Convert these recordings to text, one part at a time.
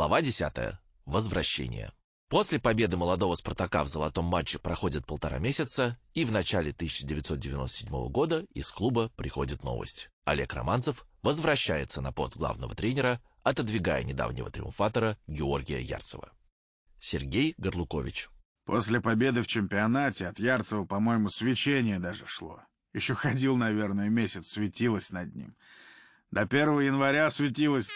Глава 10. Возвращение. После победы молодого «Спартака» в золотом матче проходит полтора месяца, и в начале 1997 года из клуба приходит новость. Олег Романцев возвращается на пост главного тренера, отодвигая недавнего триумфатора Георгия Ярцева. Сергей Горлукович. После победы в чемпионате от Ярцева, по-моему, свечение даже шло. Еще ходил, наверное, месяц, светилось над ним. До 1 января светилось...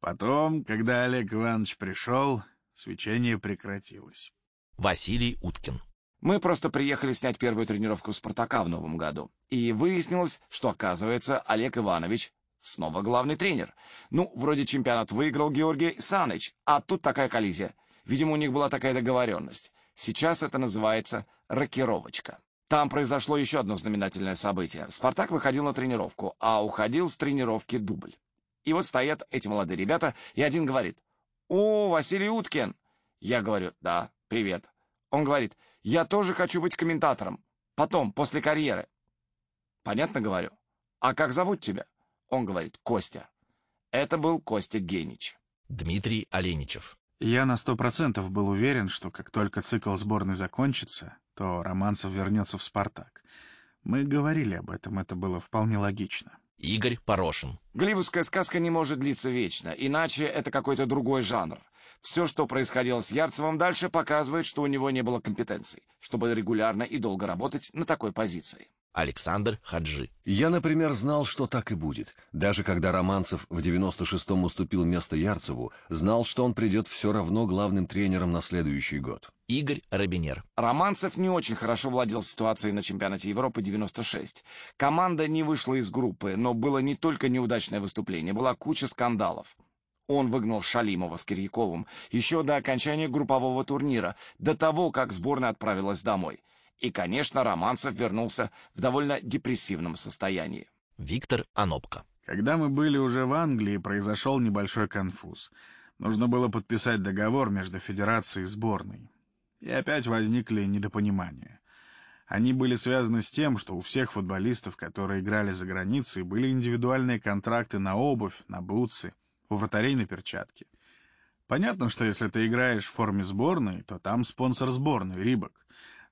Потом, когда Олег Иванович пришел, свечение прекратилось. Василий Уткин. Мы просто приехали снять первую тренировку «Спартака» в новом году. И выяснилось, что, оказывается, Олег Иванович снова главный тренер. Ну, вроде чемпионат выиграл Георгий Саныч, а тут такая коллизия. Видимо, у них была такая договоренность. Сейчас это называется «рокировочка». Там произошло еще одно знаменательное событие. «Спартак» выходил на тренировку, а уходил с тренировки дубль. И вот стоят эти молодые ребята, и один говорит, «О, Василий Уткин!» Я говорю, «Да, привет». Он говорит, «Я тоже хочу быть комментатором. Потом, после карьеры». Понятно говорю? «А как зовут тебя?» Он говорит, «Костя». Это был Костя Генич. Дмитрий Оленичев. Я на сто процентов был уверен, что как только цикл сборной закончится, то Романцев вернется в «Спартак». Мы говорили об этом, это было вполне логично. Игорь Порошин. Голливудская сказка не может длиться вечно, иначе это какой-то другой жанр. Все, что происходило с Ярцевым дальше, показывает, что у него не было компетенций, чтобы регулярно и долго работать на такой позиции. Александр Хаджи. Я, например, знал, что так и будет. Даже когда Романцев в 96-м уступил место Ярцеву, знал, что он придет все равно главным тренером на следующий год. Игорь Робинер. Романцев не очень хорошо владел ситуацией на чемпионате Европы 96. Команда не вышла из группы, но было не только неудачное выступление, была куча скандалов. Он выгнал Шалимова с Кирьяковым еще до окончания группового турнира, до того, как сборная отправилась домой. И, конечно, Романцев вернулся в довольно депрессивном состоянии. Виктор Анопко. Когда мы были уже в Англии, произошел небольшой конфуз. Нужно было подписать договор между федерацией и сборной. И опять возникли недопонимания. Они были связаны с тем, что у всех футболистов, которые играли за границей, были индивидуальные контракты на обувь, на бутсы, у вратарей на перчатки. Понятно, что если ты играешь в форме сборной, то там спонсор сборной — Рибок.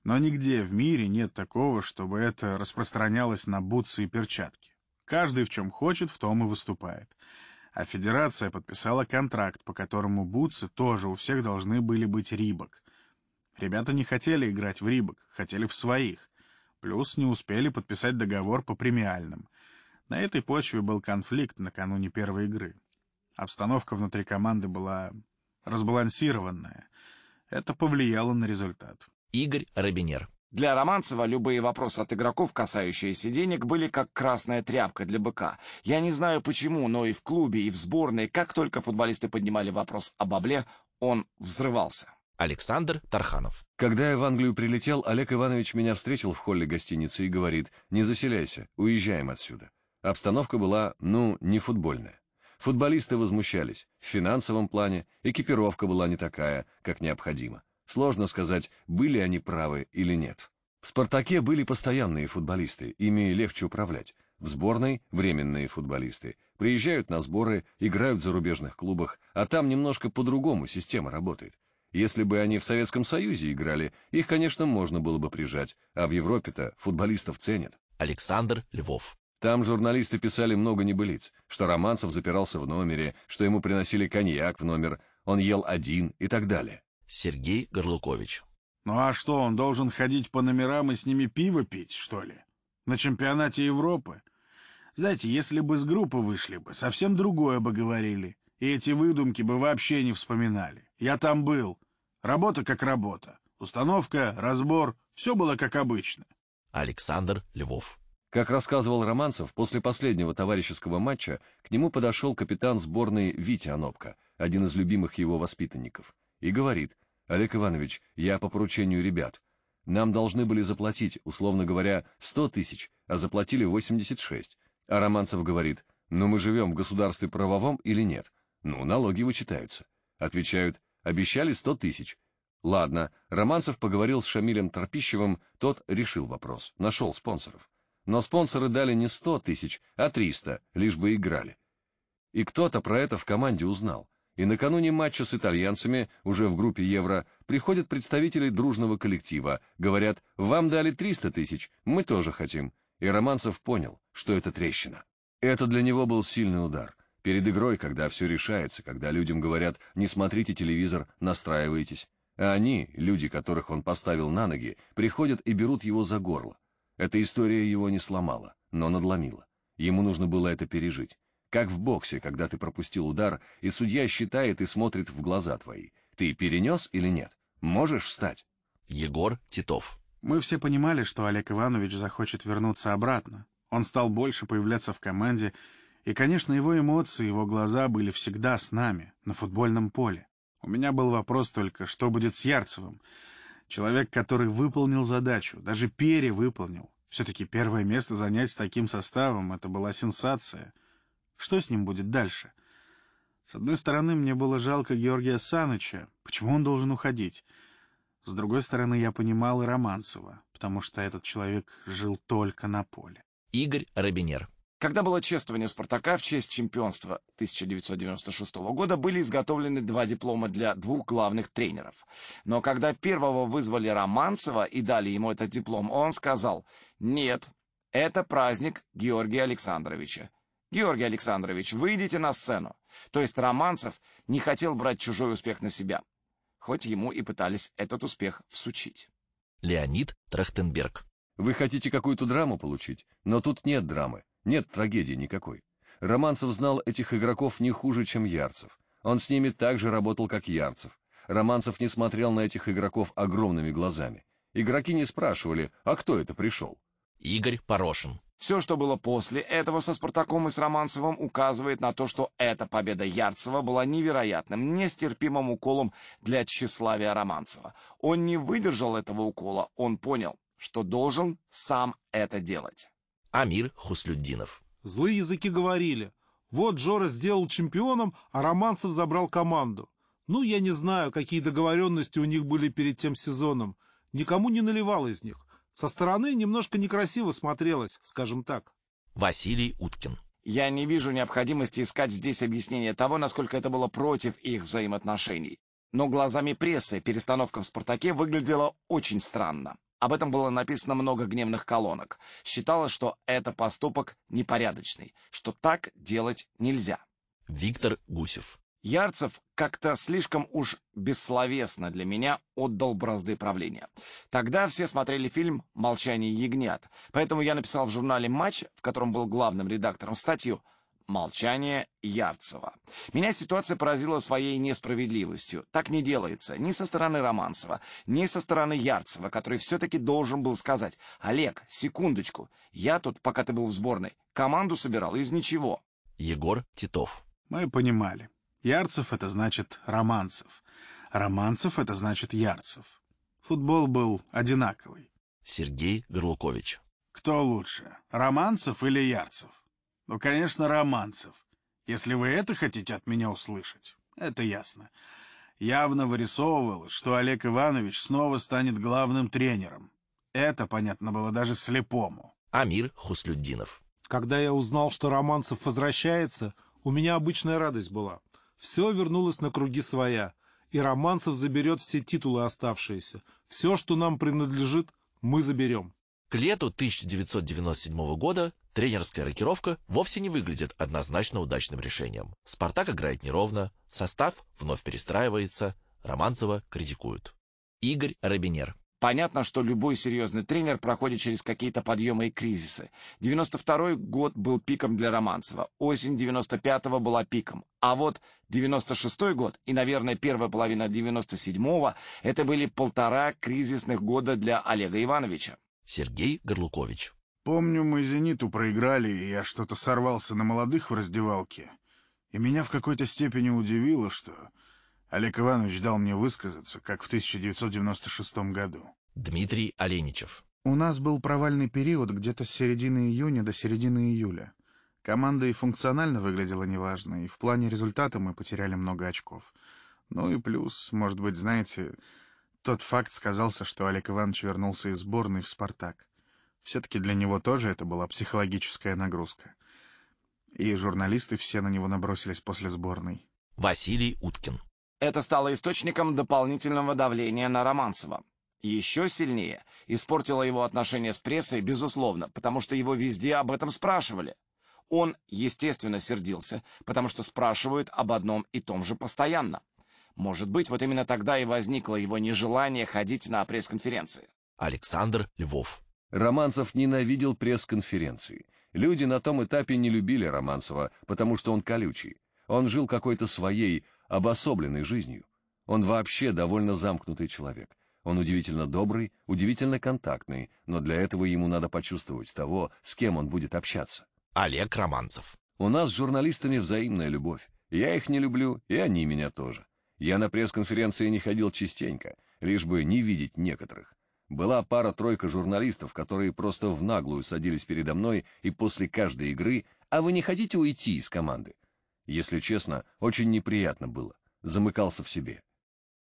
Но нигде в мире нет такого, чтобы это распространялось на бутсы и перчатки. Каждый в чем хочет, в том и выступает. А федерация подписала контракт, по которому бутсы тоже у всех должны были быть Рибок. Ребята не хотели играть в Рибок, хотели в своих. Плюс не успели подписать договор по премиальным. На этой почве был конфликт накануне первой игры. Обстановка внутри команды была разбалансированная. Это повлияло на результат. Игорь Робинер. Для Романцева любые вопросы от игроков, касающиеся денег, были как красная тряпка для быка. Я не знаю почему, но и в клубе, и в сборной, как только футболисты поднимали вопрос об Абле, он взрывался. Александр Тарханов. Когда я в Англию прилетел, Олег Иванович меня встретил в холле гостиницы и говорит, не заселяйся, уезжаем отсюда. Обстановка была, ну, не футбольная. Футболисты возмущались. В финансовом плане экипировка была не такая, как необходимо. Сложно сказать, были они правы или нет. В «Спартаке» были постоянные футболисты, ими легче управлять. В сборной – временные футболисты. Приезжают на сборы, играют в зарубежных клубах, а там немножко по-другому система работает. Если бы они в Советском Союзе играли, их, конечно, можно было бы прижать, а в Европе-то футболистов ценят. Александр Львов. Там журналисты писали много небылиц, что Романцев запирался в номере, что ему приносили коньяк в номер, он ел один и так далее. Сергей Горлукович. Ну а что, он должен ходить по номерам и с ними пиво пить, что ли? На чемпионате Европы? Знаете, если бы с группы вышли бы, совсем другое бы говорили. И эти выдумки бы вообще не вспоминали. Я там был. Работа как работа. Установка, разбор, все было как обычно. Александр Львов. Как рассказывал Романцев, после последнего товарищеского матча к нему подошел капитан сборной Витя Анопко, один из любимых его воспитанников и говорит, «Олег Иванович, я по поручению ребят. Нам должны были заплатить, условно говоря, 100 тысяч, а заплатили 86. А Романцев говорит, ну мы живем в государстве правовом или нет? Ну, налоги вычитаются. Отвечают, обещали 100 тысяч. Ладно, Романцев поговорил с Шамилем Торпищевым, тот решил вопрос, нашел спонсоров. Но спонсоры дали не 100 тысяч, а 300, лишь бы играли. И кто-то про это в команде узнал. И накануне матча с итальянцами, уже в группе Евро, приходят представители дружного коллектива, говорят, вам дали 300 тысяч, мы тоже хотим. И Романцев понял, что это трещина. Это для него был сильный удар. Перед игрой, когда все решается, когда людям говорят «не смотрите телевизор, настраивайтесь», а они, люди, которых он поставил на ноги, приходят и берут его за горло. Эта история его не сломала, но надломила. Ему нужно было это пережить. Как в боксе, когда ты пропустил удар, и судья считает и смотрит в глаза твои. Ты перенес или нет? Можешь встать? Егор Титов. Мы все понимали, что Олег Иванович захочет вернуться обратно. Он стал больше появляться в команде, и, конечно, его эмоции, его глаза были всегда с нами, на футбольном поле. У меня был вопрос только, что будет с Ярцевым? Человек, который выполнил задачу, даже перевыполнил. Все-таки первое место занять с таким составом — это была сенсация — что с ним будет дальше? С одной стороны, мне было жалко Георгия Саныча. Почему он должен уходить? С другой стороны, я понимал и Романцева, потому что этот человек жил только на поле. Игорь Робинер. Когда было чествование «Спартака» в честь чемпионства 1996 года, были изготовлены два диплома для двух главных тренеров. Но когда первого вызвали Романцева и дали ему этот диплом, он сказал «Нет, это праздник Георгия Александровича. Георгий Александрович, выйдите на сцену. То есть Романцев не хотел брать чужой успех на себя, хоть ему и пытались этот успех всучить. Леонид Трахтенберг. Вы хотите какую-то драму получить, но тут нет драмы, нет трагедии никакой. Романцев знал этих игроков не хуже, чем Ярцев. Он с ними так же работал, как Ярцев. Романцев не смотрел на этих игроков огромными глазами. Игроки не спрашивали, а кто это пришел? Игорь Порошин. Все, что было после этого со Спартаком и с Романцевым, указывает на то, что эта победа Ярцева была невероятным, нестерпимым уколом для тщеславия Романцева. Он не выдержал этого укола, он понял, что должен сам это делать. Амир Хуслюддинов. Злые языки говорили. Вот Джора сделал чемпионом, а Романцев забрал команду. Ну, я не знаю, какие договоренности у них были перед тем сезоном. Никому не наливал из них. Со стороны немножко некрасиво смотрелось, скажем так. Василий Уткин. Я не вижу необходимости искать здесь объяснение того, насколько это было против их взаимоотношений. Но глазами прессы перестановка в «Спартаке» выглядела очень странно. Об этом было написано много гневных колонок. Считалось, что это поступок непорядочный, что так делать нельзя. Виктор Гусев. Ярцев как-то слишком уж бессловесно для меня отдал бразды правления. Тогда все смотрели фильм «Молчание ягнят», поэтому я написал в журнале «Матч», в котором был главным редактором, статью «Молчание Ярцева». Меня ситуация поразила своей несправедливостью. Так не делается ни со стороны Романцева, ни со стороны Ярцева, который все-таки должен был сказать «Олег, секундочку, я тут, пока ты был в сборной, команду собирал из ничего». Егор Титов. Мы понимали. Ярцев — это значит Романцев. Романцев — это значит Ярцев. Футбол был одинаковый. Сергей Горлукович. Кто лучше, Романцев или Ярцев? Ну, конечно, Романцев. Если вы это хотите от меня услышать, это ясно. Явно вырисовывалось, что Олег Иванович снова станет главным тренером. Это понятно было даже слепому. Амир Хуслюддинов. Когда я узнал, что Романцев возвращается, у меня обычная радость была. Все вернулось на круги своя, и Романцев заберет все титулы оставшиеся. Все, что нам принадлежит, мы заберем. К лету 1997 года тренерская рокировка вовсе не выглядит однозначно удачным решением. «Спартак» играет неровно, состав вновь перестраивается, Романцева критикуют. Игорь Робинер. Понятно, что любой серьезный тренер проходит через какие-то подъемы и кризисы. 92-й год был пиком для Романцева, осень 95-го была пиком. А вот 96-й год и, наверное, первая половина 97-го — это были полтора кризисных года для Олега Ивановича. Сергей Горлукович. Помню, мы «Зениту» проиграли, и я что-то сорвался на молодых в раздевалке. И меня в какой-то степени удивило, что Олег Иванович дал мне высказаться, как в 1996 году. Дмитрий Оленичев. У нас был провальный период где-то с середины июня до середины июля. Команда и функционально выглядела неважно, и в плане результата мы потеряли много очков. Ну и плюс, может быть, знаете, тот факт сказался, что Олег Иванович вернулся из сборной в «Спартак». Все-таки для него тоже это была психологическая нагрузка. И журналисты все на него набросились после сборной. Василий Уткин. Это стало источником дополнительного давления на Романцева. Еще сильнее испортило его отношения с прессой, безусловно, потому что его везде об этом спрашивали. Он, естественно, сердился, потому что спрашивают об одном и том же постоянно. Может быть, вот именно тогда и возникло его нежелание ходить на пресс-конференции. Александр Львов. Романцев ненавидел пресс-конференции. Люди на том этапе не любили Романцева, потому что он колючий. Он жил какой-то своей, обособленной жизнью. Он вообще довольно замкнутый человек. Он удивительно добрый, удивительно контактный, но для этого ему надо почувствовать того, с кем он будет общаться. Олег Романцев. У нас с журналистами взаимная любовь. Я их не люблю, и они меня тоже. Я на пресс-конференции не ходил частенько, лишь бы не видеть некоторых. Была пара-тройка журналистов, которые просто в наглую садились передо мной и после каждой игры «А вы не хотите уйти из команды?» Если честно, очень неприятно было. Замыкался в себе.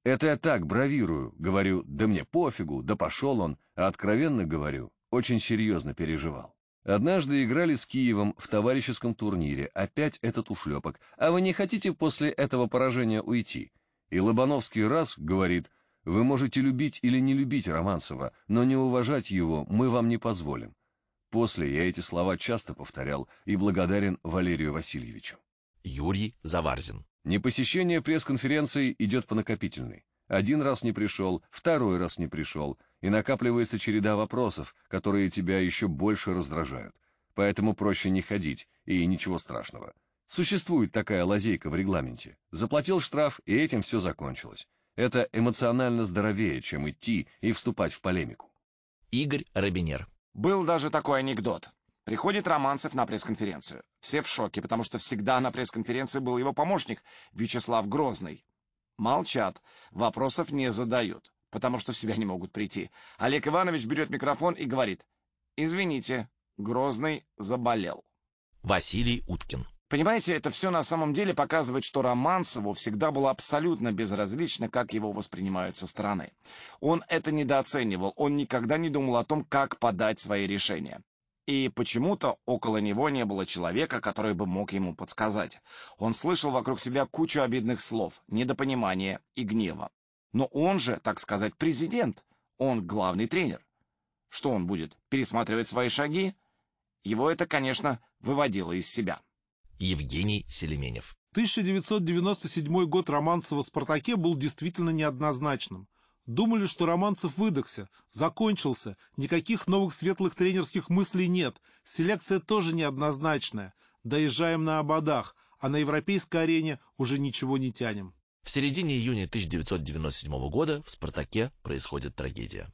Это я так бравирую, говорю, да мне пофигу, да пошел он, а откровенно говорю, очень серьезно переживал. Однажды играли с Киевом в товарищеском турнире, опять этот ушлепок. А вы не хотите после этого поражения уйти? И Лобановский раз говорит, вы можете любить или не любить Романцева, но не уважать его мы вам не позволим. После я эти слова часто повторял и благодарен Валерию Васильевичу. Юрий Заварзин. Непосещение пресс-конференции идет по накопительной. Один раз не пришел, второй раз не пришел, и накапливается череда вопросов, которые тебя еще больше раздражают. Поэтому проще не ходить, и ничего страшного. Существует такая лазейка в регламенте. Заплатил штраф, и этим все закончилось. Это эмоционально здоровее, чем идти и вступать в полемику. Игорь Робинер. Был даже такой анекдот. Приходит Романцев на пресс-конференцию. Все в шоке, потому что всегда на пресс-конференции был его помощник Вячеслав Грозный. Молчат, вопросов не задают, потому что в себя не могут прийти. Олег Иванович берет микрофон и говорит, «Извините, Грозный заболел». Василий Уткин. Понимаете, это все на самом деле показывает, что Романцеву всегда было абсолютно безразлично, как его воспринимают со стороны. Он это недооценивал, он никогда не думал о том, как подать свои решения. И почему-то около него не было человека, который бы мог ему подсказать. Он слышал вокруг себя кучу обидных слов, недопонимания и гнева. Но он же, так сказать, президент. Он главный тренер. Что он будет, пересматривать свои шаги? Его это, конечно, выводило из себя. Евгений Селеменев. 1997 год Романцева «Спартаке» был действительно неоднозначным. Думали, что Романцев выдохся, закончился, никаких новых светлых тренерских мыслей нет, селекция тоже неоднозначная. Доезжаем на ободах, а на европейской арене уже ничего не тянем. В середине июня 1997 года в «Спартаке» происходит трагедия.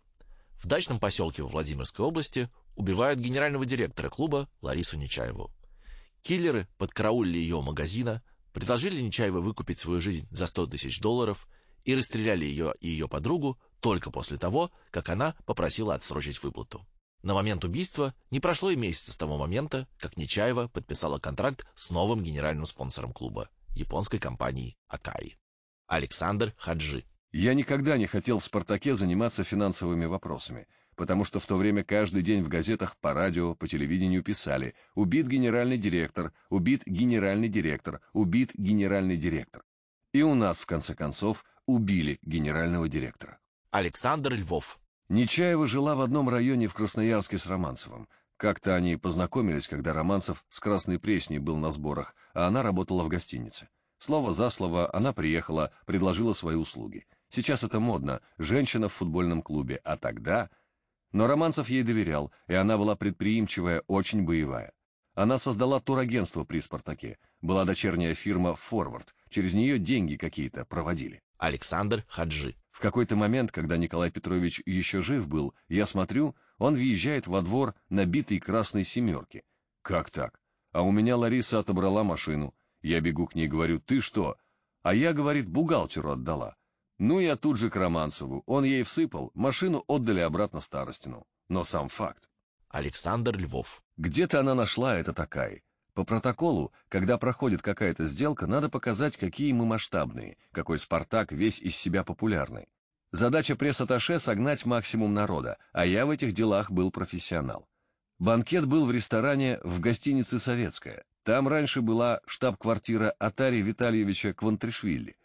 В дачном поселке во Владимирской области убивают генерального директора клуба Ларису Нечаеву. Киллеры подкараулили ее магазина, предложили Нечаевой выкупить свою жизнь за 100 тысяч долларов и расстреляли ее и ее подругу только после того, как она попросила отсрочить выплату. На момент убийства не прошло и месяца с того момента, как Нечаева подписала контракт с новым генеральным спонсором клуба, японской компанией Акаи. Александр Хаджи. Я никогда не хотел в «Спартаке» заниматься финансовыми вопросами – потому что в то время каждый день в газетах, по радио, по телевидению писали «Убит генеральный директор», «Убит генеральный директор», «Убит генеральный директор». И у нас, в конце концов, убили генерального директора. Александр Львов. Нечаева жила в одном районе в Красноярске с Романцевым. Как-то они познакомились, когда Романцев с Красной Пресней был на сборах, а она работала в гостинице. Слово за слово она приехала, предложила свои услуги. Сейчас это модно, женщина в футбольном клубе, а тогда но Романцев ей доверял, и она была предприимчивая, очень боевая. Она создала турагентство при «Спартаке». Была дочерняя фирма «Форвард». Через нее деньги какие-то проводили. Александр Хаджи. В какой-то момент, когда Николай Петрович еще жив был, я смотрю, он въезжает во двор набитый красной семерки. Как так? А у меня Лариса отобрала машину. Я бегу к ней, говорю, ты что? А я, говорит, бухгалтеру отдала. Ну, я тут же к Романцеву. Он ей всыпал, машину отдали обратно Старостину. Но сам факт. Александр Львов. Где-то она нашла это такая. По протоколу, когда проходит какая-то сделка, надо показать, какие мы масштабные, какой «Спартак» весь из себя популярный. Задача пресс-атташе — согнать максимум народа, а я в этих делах был профессионал. Банкет был в ресторане в гостинице «Советская». Там раньше была штаб-квартира Атари Витальевича Квантришвили,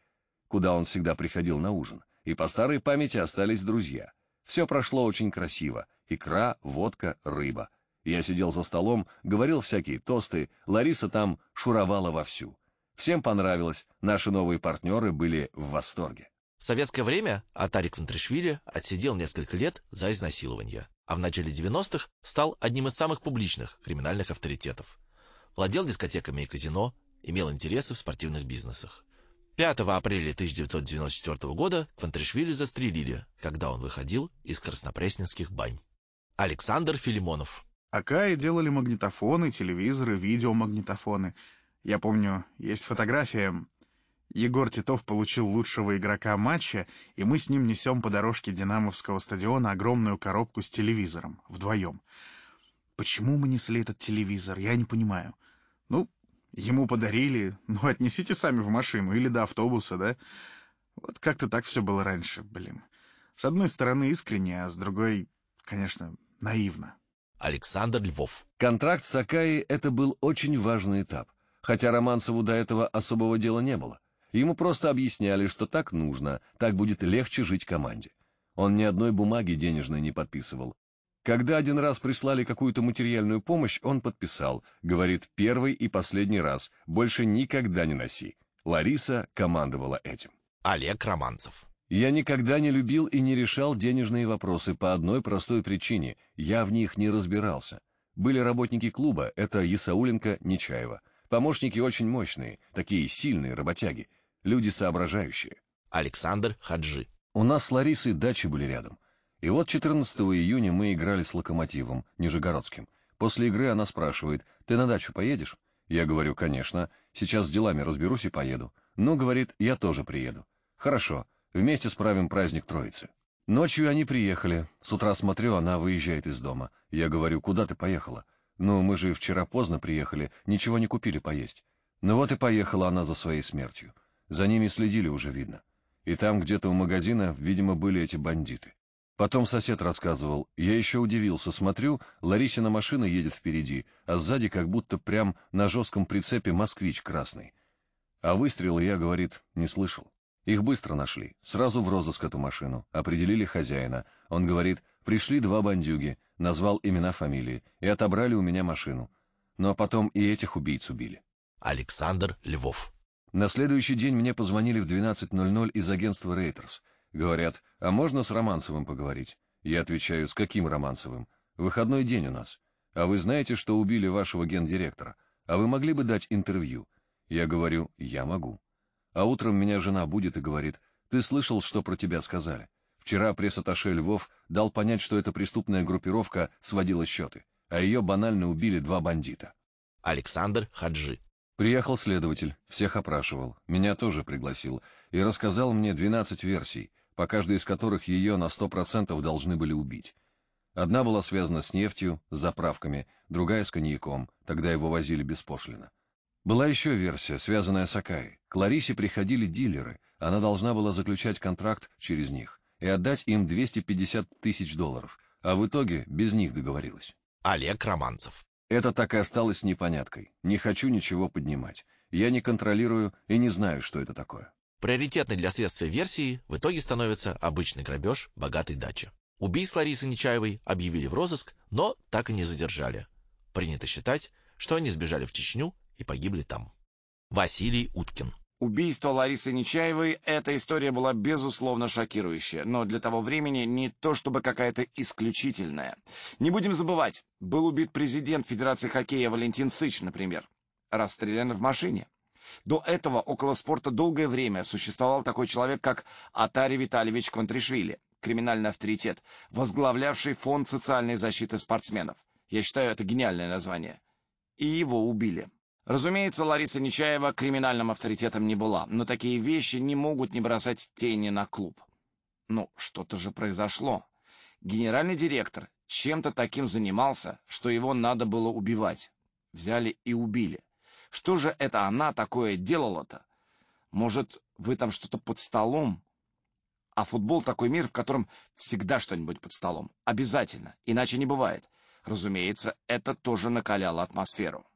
куда он всегда приходил на ужин, и по старой памяти остались друзья. Все прошло очень красиво. Икра, водка, рыба. Я сидел за столом, говорил всякие тосты, Лариса там шуровала вовсю. Всем понравилось, наши новые партнеры были в восторге. В советское время Атарик Квантришвили отсидел несколько лет за изнасилование, а в начале 90-х стал одним из самых публичных криминальных авторитетов. Владел дискотеками и казино, имел интересы в спортивных бизнесах. 5 апреля 1994 года Квантришвили застрелили, когда он выходил из краснопресненских бань. Александр Филимонов. Акаи делали магнитофоны, телевизоры, видеомагнитофоны. Я помню, есть фотография. Егор Титов получил лучшего игрока матча, и мы с ним несем по дорожке Динамовского стадиона огромную коробку с телевизором, вдвоем. Почему мы несли этот телевизор, я не понимаю. Ну, ему подарили, ну, отнесите сами в машину или до автобуса, да? Вот как-то так все было раньше, блин. С одной стороны искренне, а с другой, конечно, наивно. Александр Львов. Контракт с Акаи — это был очень важный этап, хотя Романцеву до этого особого дела не было. Ему просто объясняли, что так нужно, так будет легче жить команде. Он ни одной бумаги денежной не подписывал, когда один раз прислали какую-то материальную помощь, он подписал. Говорит, первый и последний раз. Больше никогда не носи. Лариса командовала этим. Олег Романцев. Я никогда не любил и не решал денежные вопросы по одной простой причине. Я в них не разбирался. Были работники клуба, это Ясауленко, Нечаева. Помощники очень мощные, такие сильные работяги, люди соображающие. Александр Хаджи. У нас с Ларисой дачи были рядом. И вот 14 июня мы играли с Локомотивом, Нижегородским. После игры она спрашивает, ты на дачу поедешь? Я говорю, конечно, сейчас с делами разберусь и поеду. Ну, говорит, я тоже приеду. Хорошо, вместе справим праздник Троицы. Ночью они приехали. С утра смотрю, она выезжает из дома. Я говорю, куда ты поехала? Ну, мы же вчера поздно приехали, ничего не купили поесть. Ну вот и поехала она за своей смертью. За ними следили уже видно. И там где-то у магазина, видимо, были эти бандиты. Потом сосед рассказывал. Я еще удивился. Смотрю, Ларисина машина едет впереди, а сзади как будто прям на жестком прицепе москвич красный. А выстрелы я, говорит, не слышал. Их быстро нашли. Сразу в розыск эту машину. Определили хозяина. Он говорит, пришли два бандюги, назвал имена фамилии и отобрали у меня машину. Ну а потом и этих убийц убили. Александр Львов. На следующий день мне позвонили в 12.00 из агентства «Рейтерс». Говорят, а можно с Романцевым поговорить? Я отвечаю, с каким Романцевым? Выходной день у нас. А вы знаете, что убили вашего гендиректора? А вы могли бы дать интервью? Я говорю, я могу. А утром меня жена будет и говорит, ты слышал, что про тебя сказали? Вчера пресс-атташе Львов дал понять, что эта преступная группировка сводила счеты, а ее банально убили два бандита. Александр Хаджи. Приехал следователь, всех опрашивал, меня тоже пригласил, и рассказал мне 12 версий, по каждой из которых ее на 100% должны были убить. Одна была связана с нефтью, с заправками, другая с коньяком, тогда его возили беспошлино. Была еще версия, связанная с Акаей. К Ларисе приходили дилеры, она должна была заключать контракт через них и отдать им 250 тысяч долларов, а в итоге без них договорилась. Олег Романцев. Это так и осталось непоняткой. Не хочу ничего поднимать. Я не контролирую и не знаю, что это такое. Приоритетной для следствия версии в итоге становится обычный грабеж богатой дачи. Убийц Ларисы Нечаевой объявили в розыск, но так и не задержали. Принято считать, что они сбежали в Чечню и погибли там. Василий Уткин. Убийство Ларисы Нечаевой – эта история была безусловно шокирующая, но для того времени не то чтобы какая-то исключительная. Не будем забывать, был убит президент Федерации хоккея Валентин Сыч, например, расстрелян в машине. До этого около спорта долгое время существовал такой человек, как Атари Витальевич Квантришвили, криминальный авторитет, возглавлявший фонд социальной защиты спортсменов. Я считаю, это гениальное название. И его убили. Разумеется, Лариса Нечаева криминальным авторитетом не была, но такие вещи не могут не бросать тени на клуб. Ну, что-то же произошло. Генеральный директор чем-то таким занимался, что его надо было убивать. Взяли и убили. Что же это она такое делала-то? Может, вы там что-то под столом? А футбол такой мир, в котором всегда что-нибудь под столом. Обязательно, иначе не бывает. Разумеется, это тоже накаляло атмосферу.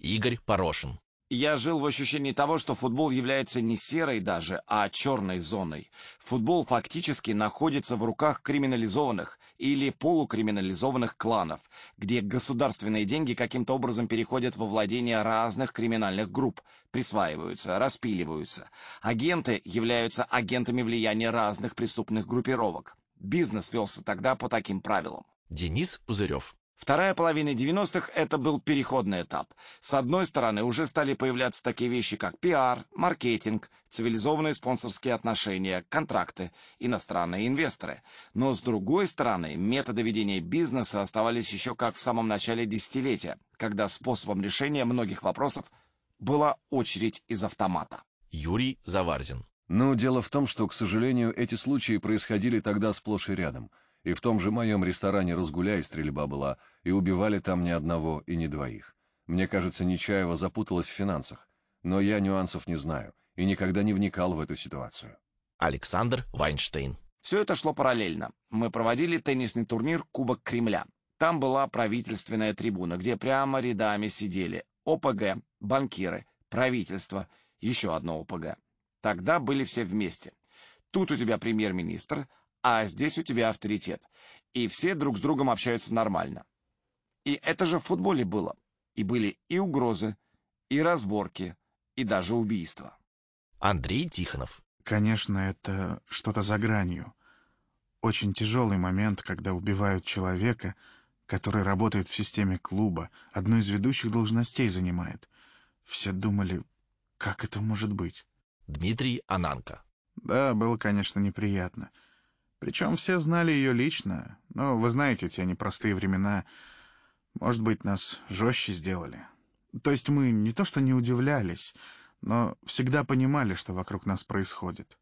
Игорь Порошин. Я жил в ощущении того, что футбол является не серой даже, а черной зоной. Футбол фактически находится в руках криминализованных или полукриминализованных кланов, где государственные деньги каким-то образом переходят во владение разных криминальных групп, присваиваются, распиливаются. Агенты являются агентами влияния разных преступных группировок. Бизнес велся тогда по таким правилам. Денис Пузырев. Вторая половина 90-х — это был переходный этап. С одной стороны, уже стали появляться такие вещи, как пиар, маркетинг, цивилизованные спонсорские отношения, контракты, иностранные инвесторы. Но с другой стороны, методы ведения бизнеса оставались еще как в самом начале десятилетия, когда способом решения многих вопросов была очередь из автомата. Юрий Заварзин. Ну, дело в том, что, к сожалению, эти случаи происходили тогда сплошь и рядом — и в том же моем ресторане «Разгуляй» стрельба была, и убивали там ни одного и ни двоих. Мне кажется, Нечаева запуталась в финансах, но я нюансов не знаю и никогда не вникал в эту ситуацию. Александр Вайнштейн. Все это шло параллельно. Мы проводили теннисный турнир «Кубок Кремля». Там была правительственная трибуна, где прямо рядами сидели ОПГ, банкиры, правительство, еще одно ОПГ. Тогда были все вместе. Тут у тебя премьер-министр, а здесь у тебя авторитет. И все друг с другом общаются нормально. И это же в футболе было. И были и угрозы, и разборки, и даже убийства. Андрей Тихонов. Конечно, это что-то за гранью. Очень тяжелый момент, когда убивают человека, который работает в системе клуба, одну из ведущих должностей занимает. Все думали, как это может быть? Дмитрий Ананко. Да, было, конечно, неприятно. Причем все знали ее лично, но вы знаете, те непростые времена, может быть, нас жестче сделали. То есть мы не то что не удивлялись, но всегда понимали, что вокруг нас происходит.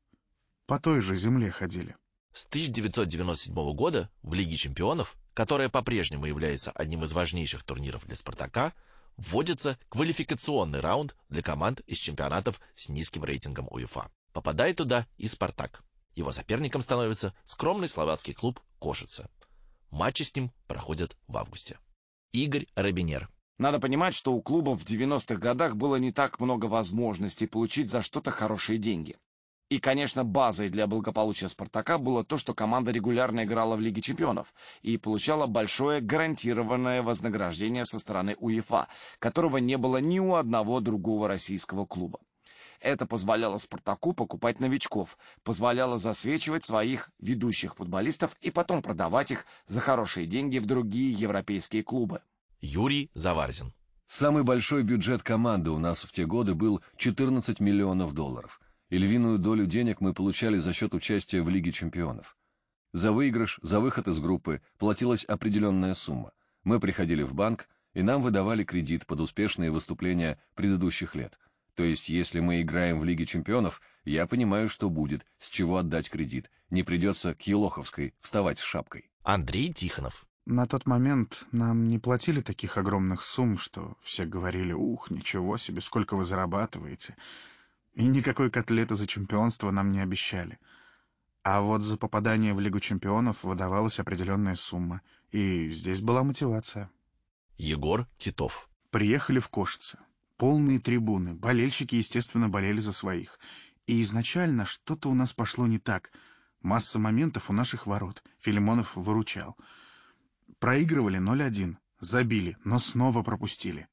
По той же земле ходили. С 1997 года в Лиге чемпионов, которая по-прежнему является одним из важнейших турниров для «Спартака», вводится квалификационный раунд для команд из чемпионатов с низким рейтингом УЕФА. Попадает туда и «Спартак». Его соперником становится скромный словацкий клуб «Кошица». Матчи с ним проходят в августе. Игорь Робинер. Надо понимать, что у клубов в 90-х годах было не так много возможностей получить за что-то хорошие деньги. И, конечно, базой для благополучия «Спартака» было то, что команда регулярно играла в Лиге чемпионов и получала большое гарантированное вознаграждение со стороны УЕФА, которого не было ни у одного другого российского клуба. Это позволяло «Спартаку» покупать новичков, позволяло засвечивать своих ведущих футболистов и потом продавать их за хорошие деньги в другие европейские клубы. Юрий Заварзин. Самый большой бюджет команды у нас в те годы был 14 миллионов долларов, и львиную долю денег мы получали за счет участия в Лиге чемпионов. За выигрыш, за выход из группы платилась определенная сумма. Мы приходили в банк, и нам выдавали кредит под успешные выступления предыдущих лет – то есть, если мы играем в Лиге чемпионов, я понимаю, что будет, с чего отдать кредит. Не придется к Елоховской вставать с шапкой. Андрей Тихонов. На тот момент нам не платили таких огромных сумм, что все говорили, ух, ничего себе, сколько вы зарабатываете. И никакой котлеты за чемпионство нам не обещали. А вот за попадание в Лигу чемпионов выдавалась определенная сумма. И здесь была мотивация. Егор Титов. Приехали в Кошице. Полные трибуны. Болельщики, естественно, болели за своих. И изначально что-то у нас пошло не так. Масса моментов у наших ворот. Филимонов выручал. Проигрывали 0-1. Забили, но снова пропустили.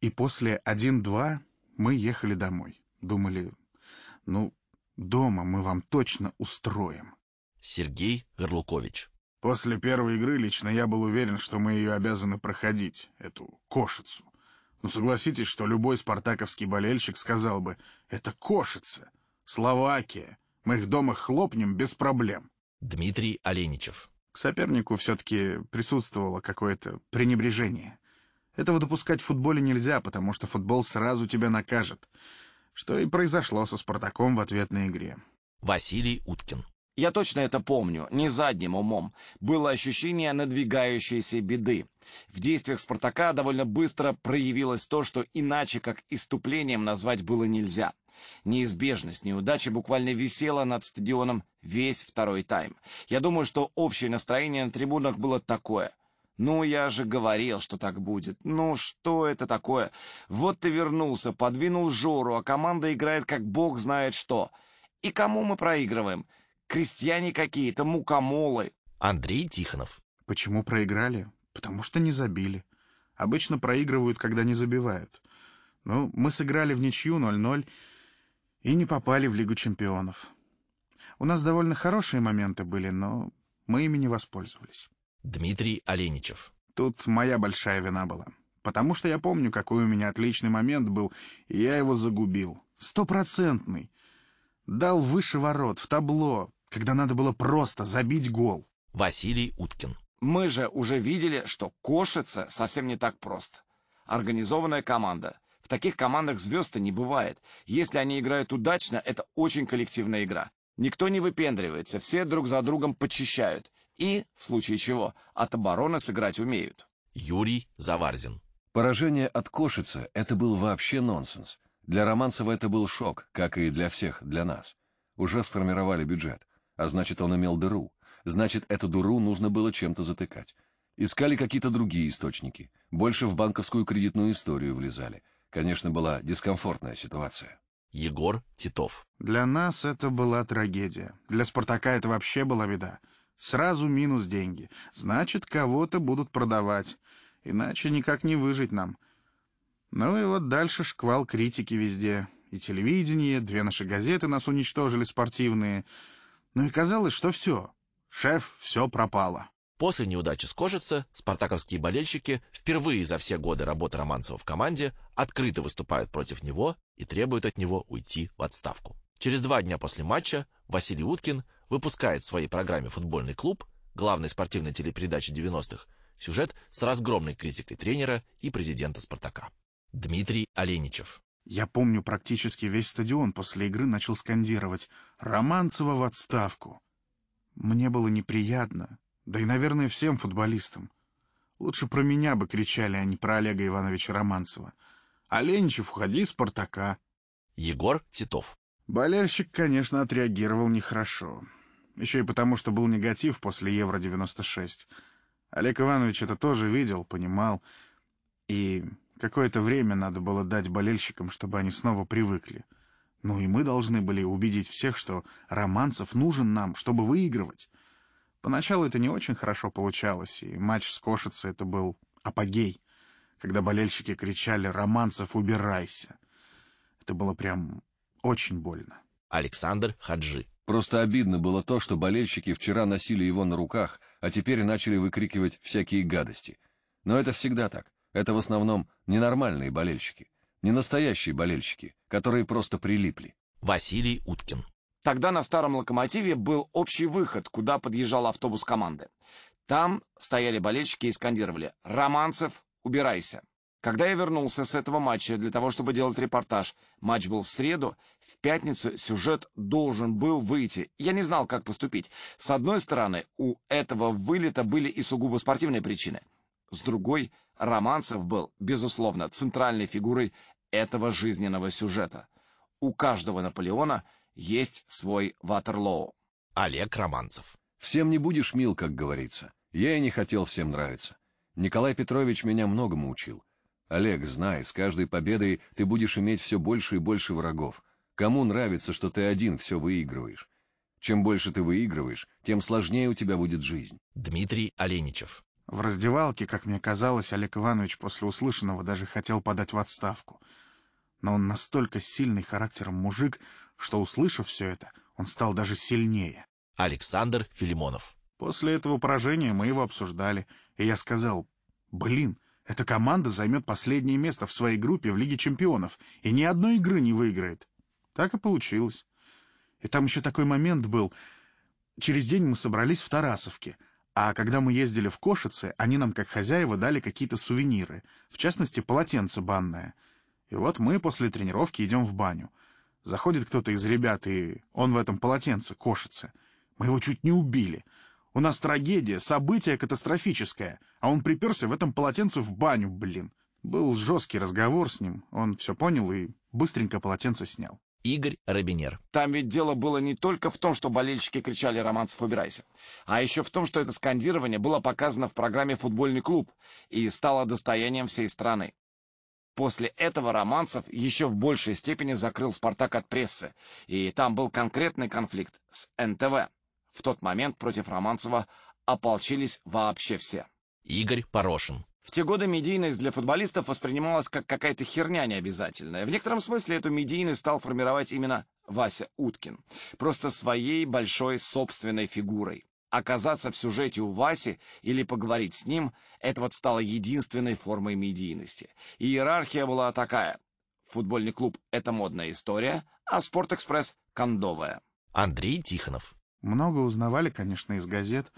И после 1-2 мы ехали домой. Думали, ну, дома мы вам точно устроим. Сергей Горлукович. После первой игры лично я был уверен, что мы ее обязаны проходить, эту кошицу. Но ну, согласитесь, что любой спартаковский болельщик сказал бы, это Кошица, Словакия, мы их дома хлопнем без проблем. Дмитрий Оленичев. К сопернику все-таки присутствовало какое-то пренебрежение. Этого допускать в футболе нельзя, потому что футбол сразу тебя накажет. Что и произошло со «Спартаком» в ответной игре. Василий Уткин. Я точно это помню, не задним умом. Было ощущение надвигающейся беды. В действиях «Спартака» довольно быстро проявилось то, что иначе как иступлением назвать было нельзя. Неизбежность неудачи буквально висела над стадионом весь второй тайм. Я думаю, что общее настроение на трибунах было такое. «Ну, я же говорил, что так будет. Ну, что это такое? Вот ты вернулся, подвинул Жору, а команда играет как бог знает что. И кому мы проигрываем? Крестьяне какие-то, мукомолы». Андрей Тихонов. Почему проиграли? Потому что не забили. Обычно проигрывают, когда не забивают. Ну, мы сыграли в ничью 0-0 и не попали в Лигу чемпионов. У нас довольно хорошие моменты были, но мы ими не воспользовались. Дмитрий Оленичев. Тут моя большая вина была. Потому что я помню, какой у меня отличный момент был, и я его загубил. Стопроцентный. Дал выше ворот, в табло, когда надо было просто забить гол. Василий Уткин. Мы же уже видели, что кошица совсем не так просто. Организованная команда. В таких командах звезд не бывает. Если они играют удачно, это очень коллективная игра. Никто не выпендривается, все друг за другом подчищают. И, в случае чего, от обороны сыграть умеют. Юрий Заварзин. Поражение от Кошица — это был вообще нонсенс. Для Романцева это был шок, как и для всех, для нас. Уже сформировали бюджет, а значит, он имел дыру. Значит, эту дыру нужно было чем-то затыкать. Искали какие-то другие источники. Больше в банковскую кредитную историю влезали. Конечно, была дискомфортная ситуация. Егор Титов. Для нас это была трагедия. Для «Спартака» это вообще была беда. Сразу минус деньги. Значит, кого-то будут продавать. Иначе никак не выжить нам. Ну и вот дальше шквал критики везде. И телевидение, две наши газеты нас уничтожили спортивные. Ну и казалось, что все. Шеф, все пропало. После неудачи с Кожица спартаковские болельщики впервые за все годы работы Романцева в команде открыто выступают против него и требуют от него уйти в отставку. Через два дня после матча Василий Уткин выпускает в своей программе «Футбольный клуб», главной спортивной телепередачи 90-х, сюжет с разгромной критикой тренера и президента «Спартака». Дмитрий Оленичев. Я помню, практически весь стадион после игры начал скандировать «Романцева в отставку». Мне было неприятно, да и, наверное, всем футболистам. Лучше про меня бы кричали, а не про Олега Ивановича Романцева. «Оленичев, уходи из «Спартака». Егор Титов. Болельщик, конечно, отреагировал нехорошо. Еще и потому, что был негатив после Евро-96. Олег Иванович это тоже видел, понимал. И какое-то время надо было дать болельщикам, чтобы они снова привыкли. Ну и мы должны были убедить всех, что Романцев нужен нам, чтобы выигрывать. Поначалу это не очень хорошо получалось, и матч с Кошицей это был апогей, когда болельщики кричали «Романцев, убирайся!». Это было прям очень больно. Александр Хаджи. Просто обидно было то, что болельщики вчера носили его на руках, а теперь начали выкрикивать всякие гадости. Но это всегда так. Это в основном ненормальные болельщики, не настоящие болельщики, которые просто прилипли. Василий Уткин. Тогда на старом локомотиве был общий выход, куда подъезжал автобус команды. Там стояли болельщики и скандировали «Романцев, убирайся». Когда я вернулся с этого матча для того, чтобы делать репортаж, матч был в среду, в пятницу сюжет должен был выйти. Я не знал, как поступить. С одной стороны, у этого вылета были и сугубо спортивные причины. С другой, Романцев был, безусловно, центральной фигурой этого жизненного сюжета. У каждого Наполеона есть свой Ватерлоу. Олег Романцев. Всем не будешь мил, как говорится. Я и не хотел всем нравиться. Николай Петрович меня многому учил. Олег, знай, с каждой победой ты будешь иметь все больше и больше врагов. Кому нравится, что ты один все выигрываешь? Чем больше ты выигрываешь, тем сложнее у тебя будет жизнь. Дмитрий Оленичев. В раздевалке, как мне казалось, Олег Иванович после услышанного даже хотел подать в отставку. Но он настолько сильный характером мужик, что, услышав все это, он стал даже сильнее. Александр Филимонов. После этого поражения мы его обсуждали, и я сказал, блин, эта команда займет последнее место в своей группе в Лиге чемпионов и ни одной игры не выиграет. Так и получилось. И там еще такой момент был. Через день мы собрались в Тарасовке, а когда мы ездили в Кошице, они нам, как хозяева, дали какие-то сувениры, в частности, полотенце банное. И вот мы после тренировки идем в баню. Заходит кто-то из ребят, и он в этом полотенце кошится. Мы его чуть не убили — у нас трагедия, событие катастрофическое, а он приперся в этом полотенце в баню, блин. Был жесткий разговор с ним, он все понял и быстренько полотенце снял. Игорь Робинер. Там ведь дело было не только в том, что болельщики кричали «Романцев, убирайся», а еще в том, что это скандирование было показано в программе «Футбольный клуб» и стало достоянием всей страны. После этого Романцев еще в большей степени закрыл «Спартак» от прессы, и там был конкретный конфликт с НТВ. В тот момент против Романцева ополчились вообще все. Игорь Порошин. В те годы медийность для футболистов воспринималась как какая-то херня необязательная. В некотором смысле эту медийность стал формировать именно Вася Уткин. Просто своей большой собственной фигурой. Оказаться в сюжете у Васи или поговорить с ним — это вот стало единственной формой медийности. иерархия была такая. Футбольный клуб — это модная история, а Спортэкспресс — кондовая. Андрей Тихонов. Много узнавали, конечно, из газет.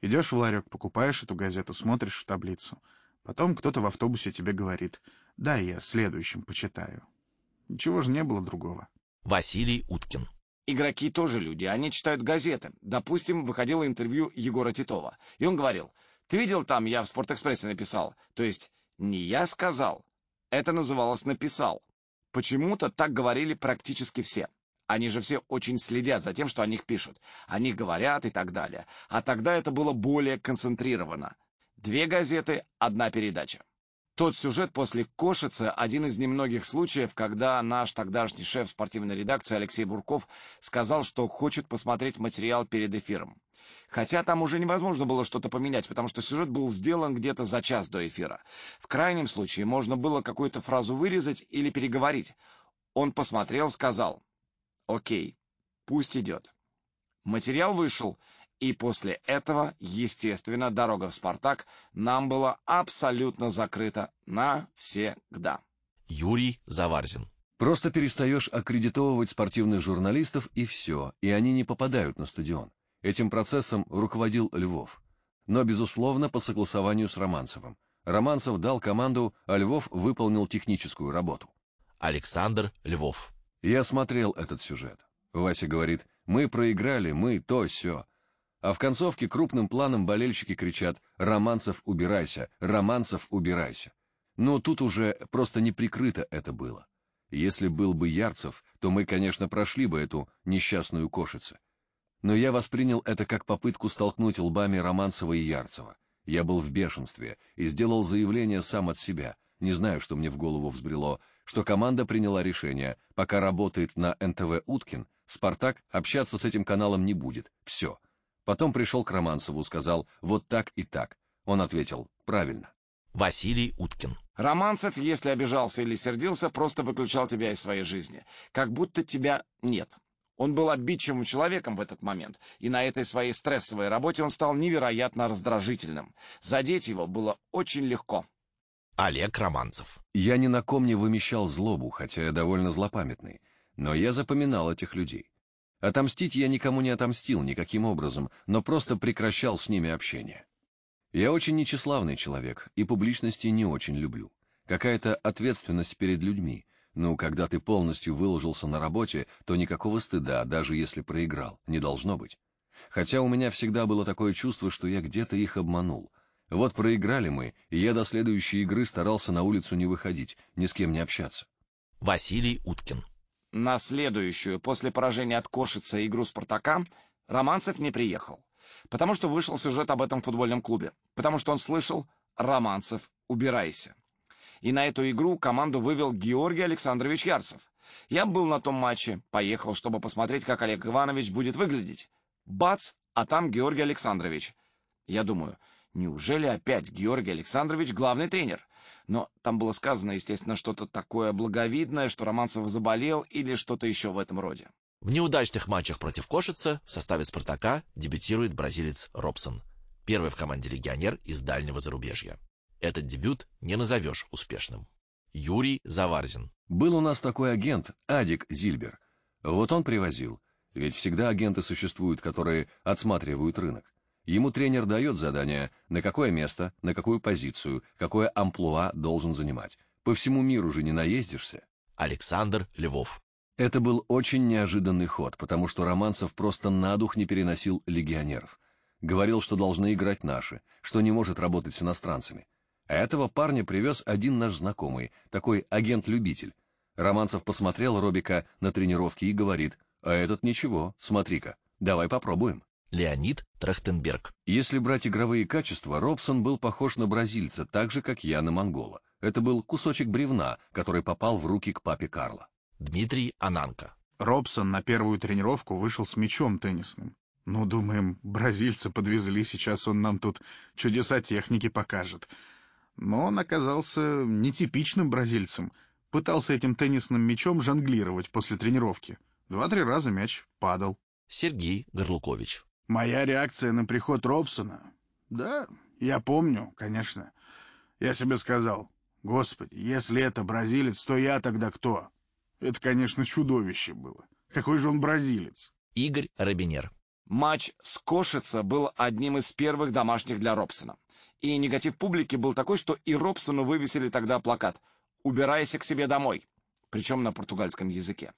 Идешь в ларек, покупаешь эту газету, смотришь в таблицу — Потом кто-то в автобусе тебе говорит, да, я следующим почитаю. Ничего же не было другого. Василий Уткин. Игроки тоже люди, они читают газеты. Допустим, выходило интервью Егора Титова, и он говорил, ты видел там, я в Спортэкспрессе написал. То есть не я сказал, это называлось «написал». Почему-то так говорили практически все. Они же все очень следят за тем, что о них пишут. О них говорят и так далее. А тогда это было более концентрировано. Две газеты, одна передача. Тот сюжет после Кошица – один из немногих случаев, когда наш тогдашний шеф спортивной редакции Алексей Бурков сказал, что хочет посмотреть материал перед эфиром. Хотя там уже невозможно было что-то поменять, потому что сюжет был сделан где-то за час до эфира. В крайнем случае можно было какую-то фразу вырезать или переговорить. Он посмотрел, сказал «Окей, пусть идет». Материал вышел – и после этого, естественно, дорога в «Спартак» нам была абсолютно закрыта навсегда. Юрий Заварзин. Просто перестаешь аккредитовывать спортивных журналистов, и все, и они не попадают на стадион. Этим процессом руководил Львов. Но, безусловно, по согласованию с Романцевым. Романцев дал команду, а Львов выполнил техническую работу. Александр Львов. Я смотрел этот сюжет. Вася говорит, мы проиграли, мы то, все. А в концовке крупным планом болельщики кричат «Романцев, убирайся! Романцев, убирайся!». Но тут уже просто не прикрыто это было. Если был бы Ярцев, то мы, конечно, прошли бы эту несчастную кошицу. Но я воспринял это как попытку столкнуть лбами Романцева и Ярцева. Я был в бешенстве и сделал заявление сам от себя. Не знаю, что мне в голову взбрело, что команда приняла решение, пока работает на НТВ Уткин, Спартак общаться с этим каналом не будет. Все. Потом пришел к Романцеву, сказал «вот так и так». Он ответил «правильно». Василий Уткин. Романцев, если обижался или сердился, просто выключал тебя из своей жизни. Как будто тебя нет. Он был обидчивым человеком в этот момент, и на этой своей стрессовой работе он стал невероятно раздражительным. Задеть его было очень легко. Олег Романцев. Я ни на ком не вымещал злобу, хотя я довольно злопамятный, но я запоминал этих людей. Отомстить я никому не отомстил никаким образом, но просто прекращал с ними общение. Я очень нечиславный человек и публичности не очень люблю. Какая-то ответственность перед людьми. Ну, когда ты полностью выложился на работе, то никакого стыда, даже если проиграл, не должно быть. Хотя у меня всегда было такое чувство, что я где-то их обманул. Вот проиграли мы, и я до следующей игры старался на улицу не выходить, ни с кем не общаться. Василий Уткин на следующую, после поражения от Кошица игру «Спартака», Романцев не приехал. Потому что вышел сюжет об этом футбольном клубе. Потому что он слышал «Романцев, убирайся». И на эту игру команду вывел Георгий Александрович Ярцев. Я был на том матче, поехал, чтобы посмотреть, как Олег Иванович будет выглядеть. Бац, а там Георгий Александрович. Я думаю, неужели опять Георгий Александрович главный тренер? Но там было сказано, естественно, что-то такое благовидное, что Романцев заболел или что-то еще в этом роде. В неудачных матчах против Кошица в составе «Спартака» дебютирует бразилец Робсон, первый в команде легионер из дальнего зарубежья. Этот дебют не назовешь успешным. Юрий Заварзин. Был у нас такой агент, Адик Зильбер. Вот он привозил. Ведь всегда агенты существуют, которые отсматривают рынок. Ему тренер дает задание, на какое место, на какую позицию, какое амплуа должен занимать. По всему миру же не наездишься. Александр Львов. Это был очень неожиданный ход, потому что Романцев просто на дух не переносил легионеров. Говорил, что должны играть наши, что не может работать с иностранцами. А этого парня привез один наш знакомый, такой агент-любитель. Романцев посмотрел Робика на тренировке и говорит, а этот ничего, смотри-ка, давай попробуем. Леонид Трахтенберг. Если брать игровые качества, Робсон был похож на бразильца, так же, как я на монгола. Это был кусочек бревна, который попал в руки к папе Карла. Дмитрий Ананко. Робсон на первую тренировку вышел с мячом теннисным. Ну, думаем, бразильца подвезли, сейчас он нам тут чудеса техники покажет. Но он оказался нетипичным бразильцем. Пытался этим теннисным мячом жонглировать после тренировки. Два-три раза мяч падал. Сергей Горлукович. Моя реакция на приход Робсона? Да, я помню, конечно. Я себе сказал, господи, если это бразилец, то я тогда кто? Это, конечно, чудовище было. Какой же он бразилец? Игорь Робинер. Матч с Кошица был одним из первых домашних для Робсона. И негатив публики был такой, что и Робсону вывесили тогда плакат «Убирайся к себе домой», причем на португальском языке.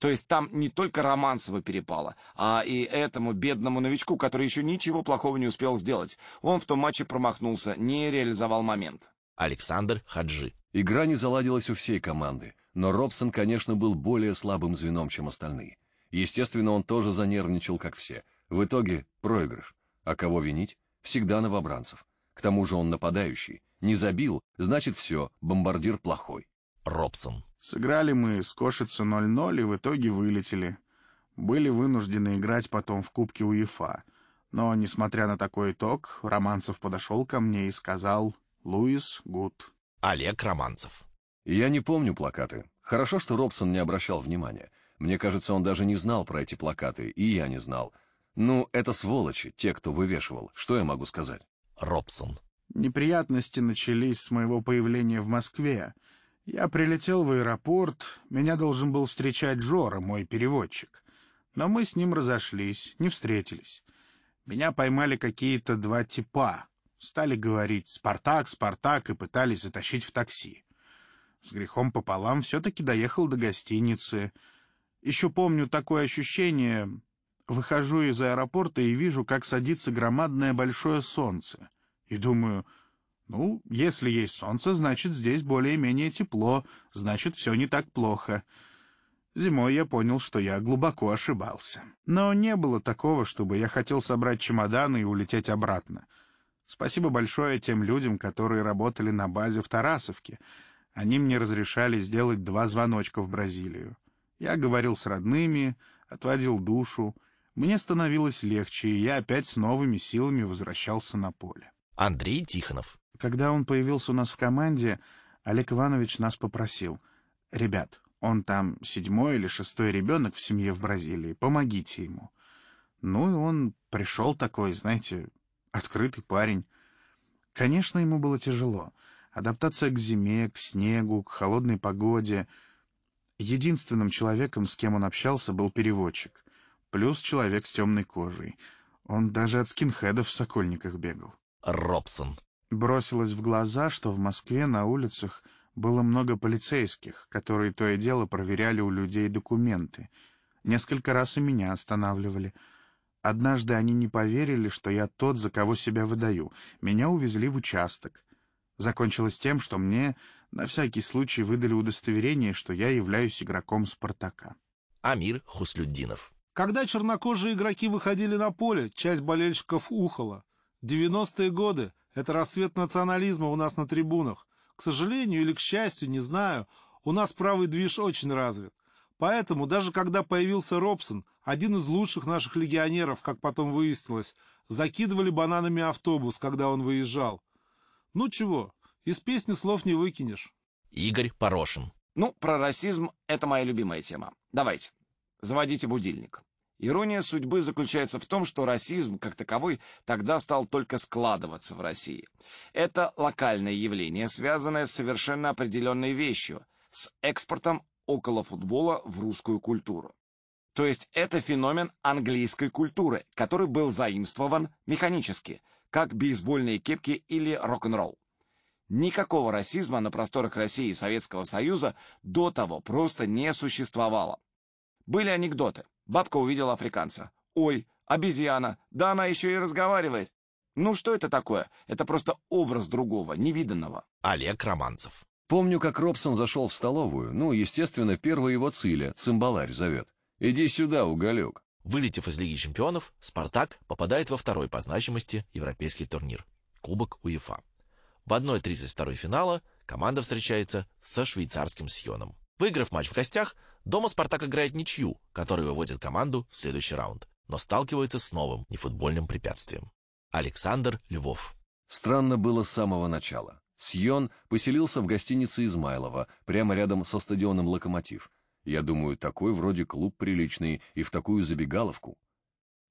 То есть там не только Романцева перепало, а и этому бедному новичку, который еще ничего плохого не успел сделать. Он в том матче промахнулся, не реализовал момент. Александр Хаджи. Игра не заладилась у всей команды, но Робсон, конечно, был более слабым звеном, чем остальные. Естественно, он тоже занервничал, как все. В итоге проигрыш. А кого винить? Всегда новобранцев. К тому же он нападающий. Не забил, значит все, бомбардир плохой. Робсон. Сыграли мы с Кошица 0-0 и в итоге вылетели. Были вынуждены играть потом в Кубке УЕФА. Но, несмотря на такой итог, Романцев подошел ко мне и сказал «Луис, гуд». Олег Романцев. Я не помню плакаты. Хорошо, что Робсон не обращал внимания. Мне кажется, он даже не знал про эти плакаты, и я не знал. Ну, это сволочи, те, кто вывешивал. Что я могу сказать? Робсон. Неприятности начались с моего появления в Москве. Я прилетел в аэропорт, меня должен был встречать Джора, мой переводчик. Но мы с ним разошлись, не встретились. Меня поймали какие-то два типа. Стали говорить «Спартак, Спартак» и пытались затащить в такси. С грехом пополам все-таки доехал до гостиницы — еще помню такое ощущение. Выхожу из аэропорта и вижу, как садится громадное большое солнце. И думаю, ну, если есть солнце, значит, здесь более-менее тепло, значит, все не так плохо. Зимой я понял, что я глубоко ошибался. Но не было такого, чтобы я хотел собрать чемоданы и улететь обратно. Спасибо большое тем людям, которые работали на базе в Тарасовке. Они мне разрешали сделать два звоночка в Бразилию. Я говорил с родными, отводил душу. Мне становилось легче, и я опять с новыми силами возвращался на поле. Андрей Тихонов. Когда он появился у нас в команде, Олег Иванович нас попросил. «Ребят, он там седьмой или шестой ребенок в семье в Бразилии, помогите ему». Ну и он пришел такой, знаете, открытый парень. Конечно, ему было тяжело. Адаптация к зиме, к снегу, к холодной погоде — Единственным человеком, с кем он общался, был переводчик. Плюс человек с темной кожей. Он даже от скинхедов в Сокольниках бегал. Робсон. Бросилось в глаза, что в Москве на улицах было много полицейских, которые то и дело проверяли у людей документы. Несколько раз и меня останавливали. Однажды они не поверили, что я тот, за кого себя выдаю. Меня увезли в участок. Закончилось тем, что мне на всякий случай выдали удостоверение, что я являюсь игроком «Спартака». Амир Хуслюддинов. Когда чернокожие игроки выходили на поле, часть болельщиков ухала. 90-е годы — это рассвет национализма у нас на трибунах. К сожалению или к счастью, не знаю, у нас правый движ очень развит. Поэтому даже когда появился Робсон, один из лучших наших легионеров, как потом выяснилось, закидывали бананами автобус, когда он выезжал. Ну чего, из песни слов не выкинешь. Игорь Порошин. Ну, про расизм — это моя любимая тема. Давайте, заводите будильник. Ирония судьбы заключается в том, что расизм, как таковой, тогда стал только складываться в России. Это локальное явление, связанное с совершенно определенной вещью — с экспортом около футбола в русскую культуру. То есть это феномен английской культуры, который был заимствован механически, как бейсбольные кепки или рок-н-ролл. Никакого расизма на просторах России и Советского Союза до того просто не существовало. Были анекдоты. Бабка увидела африканца. «Ой, обезьяна, да она еще и разговаривает». Ну что это такое? Это просто образ другого, невиданного. Олег Романцев. Помню, как Робсон зашел в столовую. Ну, естественно, первая его циля, цимбаларь зовет. «Иди сюда, уголек». Вылетев из Лиги чемпионов, «Спартак» попадает во второй по значимости европейский турнир – Кубок УЕФА. В 1-32 финала команда встречается со швейцарским Сьоном. Выиграв матч в гостях, дома «Спартак» играет ничью, который выводит команду в следующий раунд, но сталкивается с новым нефутбольным препятствием. Александр Львов. Странно было с самого начала. Сьон поселился в гостинице Измайлова, прямо рядом со стадионом «Локомотив». Я думаю, такой вроде клуб приличный и в такую забегаловку.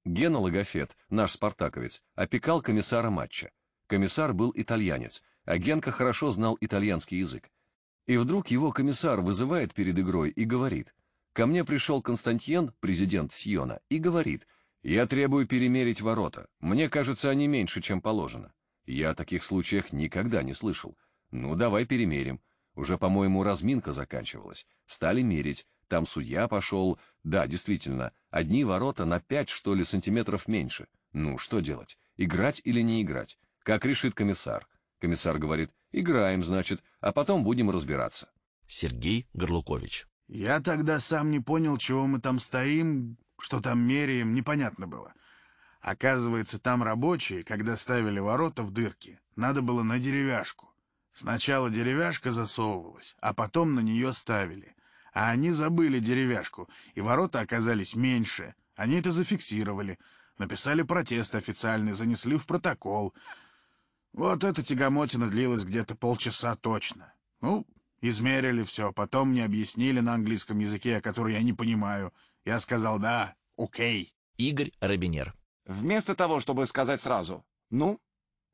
Гена Логофет, наш спартаковец, опекал комиссара матча. Комиссар был итальянец, а Генка хорошо знал итальянский язык. И вдруг его комиссар вызывает перед игрой и говорит, «Ко мне пришел Константин, президент Сьона, и говорит, «Я требую перемерить ворота. Мне кажется, они меньше, чем положено». Я о таких случаях никогда не слышал. Ну, давай перемерим. Уже, по-моему, разминка заканчивалась. Стали мерить. Там судья пошел. Да, действительно, одни ворота на пять, что ли, сантиметров меньше. Ну, что делать? Играть или не играть? Как решит комиссар? Комиссар говорит, играем, значит, а потом будем разбираться. Сергей Горлукович. Я тогда сам не понял, чего мы там стоим, что там меряем, непонятно было. Оказывается, там рабочие, когда ставили ворота в дырки, надо было на деревяшку. Сначала деревяшка засовывалась, а потом на нее ставили. А они забыли деревяшку, и ворота оказались меньше. Они это зафиксировали, написали протест официальный, занесли в протокол. Вот эта тягомотина длилась где-то полчаса точно. Ну, измерили все, потом мне объяснили на английском языке, который я не понимаю. Я сказал «да, окей». Игорь Робинер. Вместо того, чтобы сказать сразу «ну,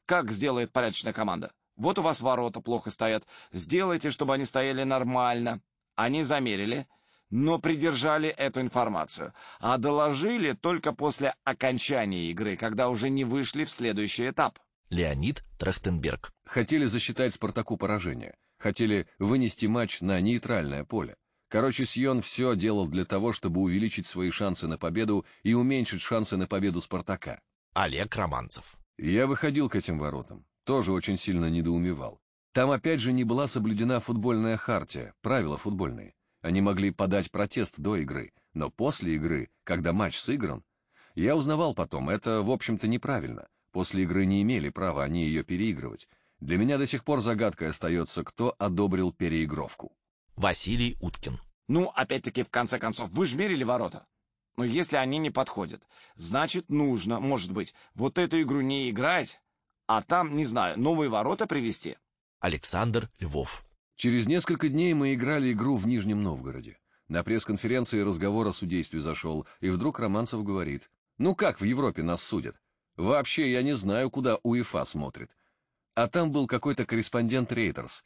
как сделает порядочная команда? Вот у вас ворота плохо стоят, сделайте, чтобы они стояли нормально». Они замерили, но придержали эту информацию, а доложили только после окончания игры, когда уже не вышли в следующий этап. Леонид Трахтенберг. Хотели засчитать Спартаку поражение. Хотели вынести матч на нейтральное поле. Короче, Сьон все делал для того, чтобы увеличить свои шансы на победу и уменьшить шансы на победу Спартака. Олег Романцев. Я выходил к этим воротам. Тоже очень сильно недоумевал. Там опять же не была соблюдена футбольная хартия, правила футбольные. Они могли подать протест до игры, но после игры, когда матч сыгран, я узнавал потом, это, в общем-то, неправильно. После игры не имели права они ее переигрывать. Для меня до сих пор загадкой остается, кто одобрил переигровку. Василий Уткин. Ну, опять-таки, в конце концов, вы же мерили ворота. Но если они не подходят, значит, нужно, может быть, вот эту игру не играть, а там, не знаю, новые ворота привести. Александр Львов. Через несколько дней мы играли игру в Нижнем Новгороде. На пресс-конференции разговор о судействе зашел, и вдруг Романцев говорит, «Ну как в Европе нас судят? Вообще я не знаю, куда УЕФА смотрит». А там был какой-то корреспондент Рейтерс,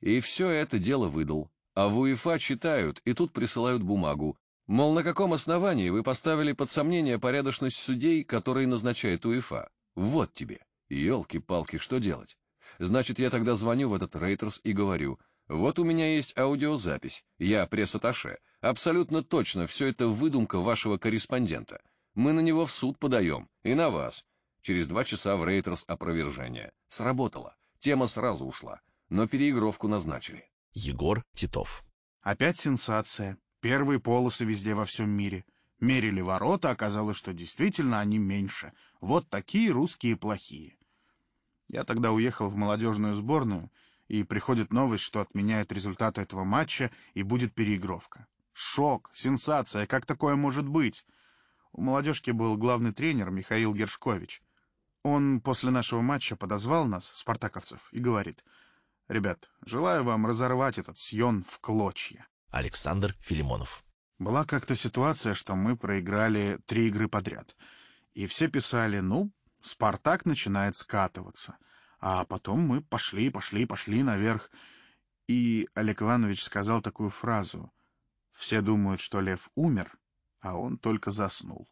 и все это дело выдал. А в УЕФА читают, и тут присылают бумагу. Мол, на каком основании вы поставили под сомнение порядочность судей, которые назначает УЕФА? Вот тебе. Ёлки-палки, что делать? Значит, я тогда звоню в этот Рейтерс и говорю, вот у меня есть аудиозапись, я пресс-атташе, абсолютно точно все это выдумка вашего корреспондента. Мы на него в суд подаем, и на вас. Через два часа в Рейтерс опровержение. Сработало. Тема сразу ушла, но переигровку назначили. Егор Титов. Опять сенсация. Первые полосы везде во всем мире. Мерили ворота, оказалось, что действительно они меньше. Вот такие русские плохие. Я тогда уехал в молодежную сборную, и приходит новость, что отменяют результаты этого матча, и будет переигровка. Шок, сенсация, как такое может быть? У молодежки был главный тренер Михаил Гершкович. Он после нашего матча подозвал нас, спартаковцев, и говорит — Ребят, желаю вам разорвать этот съен в клочья. Александр Филимонов. Была как-то ситуация, что мы проиграли три игры подряд. И все писали, ну, «Спартак» начинает скатываться. А потом мы пошли, пошли, пошли наверх. И Олег Иванович сказал такую фразу. «Все думают, что Лев умер, а он только заснул».